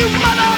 you mother!